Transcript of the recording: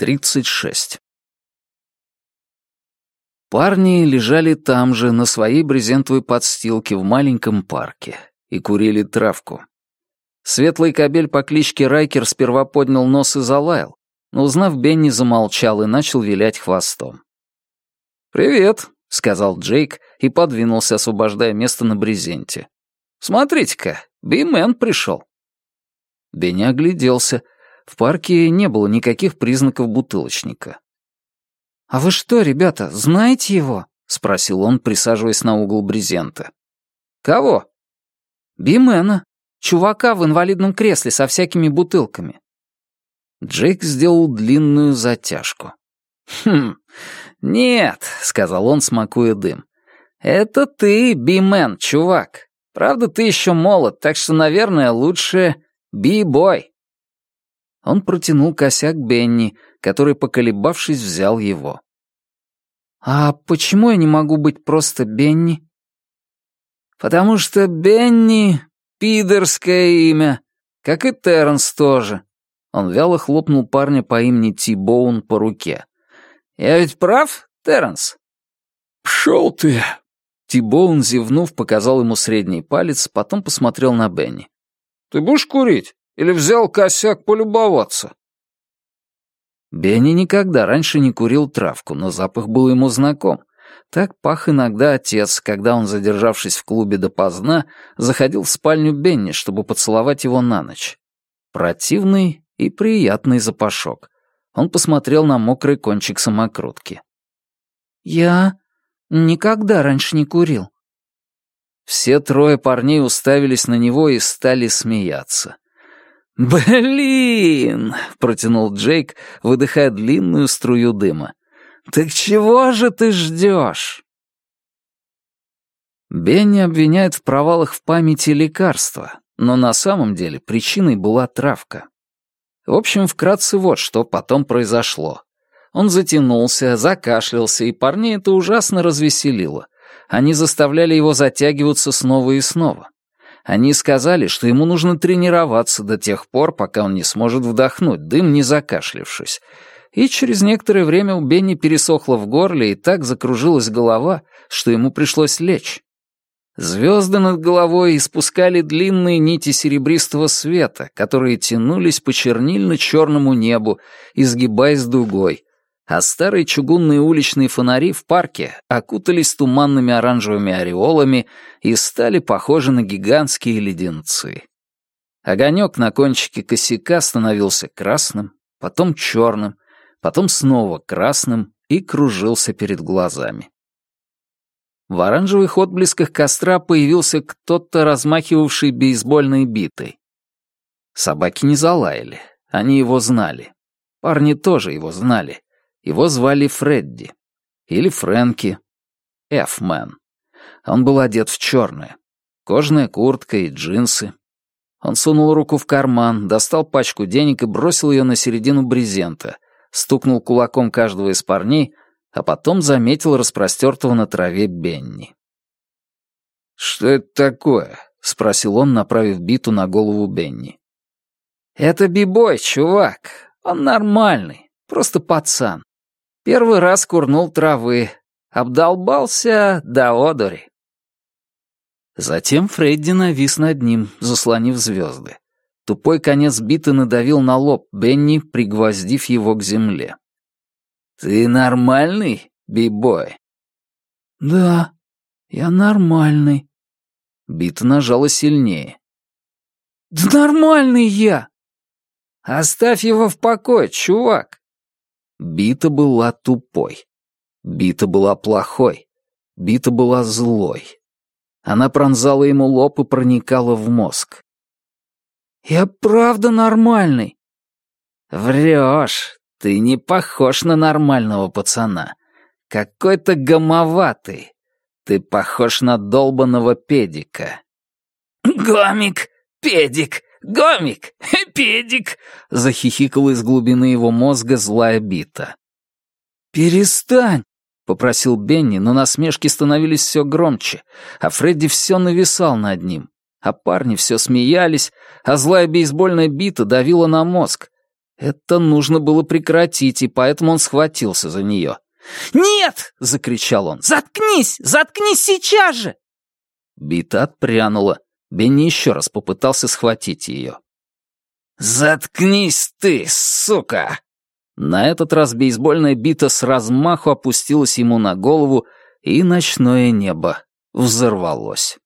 36. Парни лежали там же, на своей брезентовой подстилке в маленьком парке, и курили травку. Светлый кобель по кличке Райкер сперва поднял нос и залаял, но, узнав Бенни, замолчал и начал вилять хвостом. «Привет», — сказал Джейк и подвинулся, освобождая место на брезенте. «Смотрите-ка, Бимен пришел». Бенни огляделся — в парке не было никаких признаков бутылочника. «А вы что, ребята, знаете его?» — спросил он, присаживаясь на угол брезента. «Кого?» «Бимена. Чувака в инвалидном кресле со всякими бутылками». Джейк сделал длинную затяжку. «Хм, нет», — сказал он, смакуя дым. «Это ты, Бимен, чувак. Правда, ты еще молод, так что, наверное, лучше Би-бой». Он протянул косяк Бенни, который, поколебавшись, взял его. «А почему я не могу быть просто Бенни?» «Потому что Бенни — пидорское имя, как и Терренс тоже». Он вяло хлопнул парня по имени Ти Боун по руке. «Я ведь прав, Терренс?» «Пшел ты!» Ти Боун, зевнув, показал ему средний палец, потом посмотрел на Бенни. «Ты будешь курить?» Или взял косяк полюбоваться?» Бенни никогда раньше не курил травку, но запах был ему знаком. Так пах иногда отец, когда он, задержавшись в клубе допоздна, заходил в спальню Бенни, чтобы поцеловать его на ночь. Противный и приятный запашок. Он посмотрел на мокрый кончик самокрутки. «Я никогда раньше не курил». Все трое парней уставились на него и стали смеяться. «Блин!» — протянул Джейк, выдыхая длинную струю дыма. «Так чего же ты ждешь?» Бенни обвиняет в провалах в памяти лекарства, но на самом деле причиной была травка. В общем, вкратце вот что потом произошло. Он затянулся, закашлялся, и парней это ужасно развеселило. Они заставляли его затягиваться снова и снова. Они сказали, что ему нужно тренироваться до тех пор, пока он не сможет вдохнуть дым, не закашлившись. И через некоторое время у Бенни пересохло в горле и так закружилась голова, что ему пришлось лечь. Звезды над головой испускали длинные нити серебристого света, которые тянулись по чернильно-черному небу, изгибаясь дугой, а старые чугунные уличные фонари в парке окутались туманными оранжевыми ореолами и стали похожи на гигантские леденцы. Огонек на кончике косяка становился красным, потом черным, потом снова красным и кружился перед глазами. В оранжевых отблесках костра появился кто-то, размахивавший бейсбольной битой. Собаки не залаяли, они его знали. Парни тоже его знали. Его звали Фредди. Или Фрэнки. Эфмен. Он был одет в черное. Кожаная куртка и джинсы. Он сунул руку в карман, достал пачку денег и бросил ее на середину брезента, стукнул кулаком каждого из парней, а потом заметил распростертого на траве Бенни. «Что это такое?» — спросил он, направив биту на голову Бенни. «Это бибой, чувак. Он нормальный, просто пацан. Первый раз курнул травы. Обдолбался до одури. Затем Фредди навис над ним, заслонив звезды. Тупой конец биты надавил на лоб Бенни, пригвоздив его к земле. «Ты нормальный, бибой?» «Да, я нормальный». Бита нажала сильнее. «Да нормальный я!» «Оставь его в покое, чувак!» Бита была тупой. Бита была плохой. Бита была злой. Она пронзала ему лоб и проникала в мозг. «Я правда нормальный». «Врешь. Ты не похож на нормального пацана. Какой-то гомоватый. Ты похож на долбанного педика». «Гомик, педик, «Гомик! Педик!» — захихикала из глубины его мозга злая бита. «Перестань!» — попросил Бенни, но насмешки становились все громче, а Фредди все нависал над ним, а парни все смеялись, а злая бейсбольная бита давила на мозг. Это нужно было прекратить, и поэтому он схватился за нее. «Нет!» — закричал он. «Заткнись! Заткнись сейчас же!» Бита отпрянула. Бенни еще раз попытался схватить ее. «Заткнись ты, сука!» На этот раз бейсбольная бита с размаху опустилась ему на голову, и ночное небо взорвалось.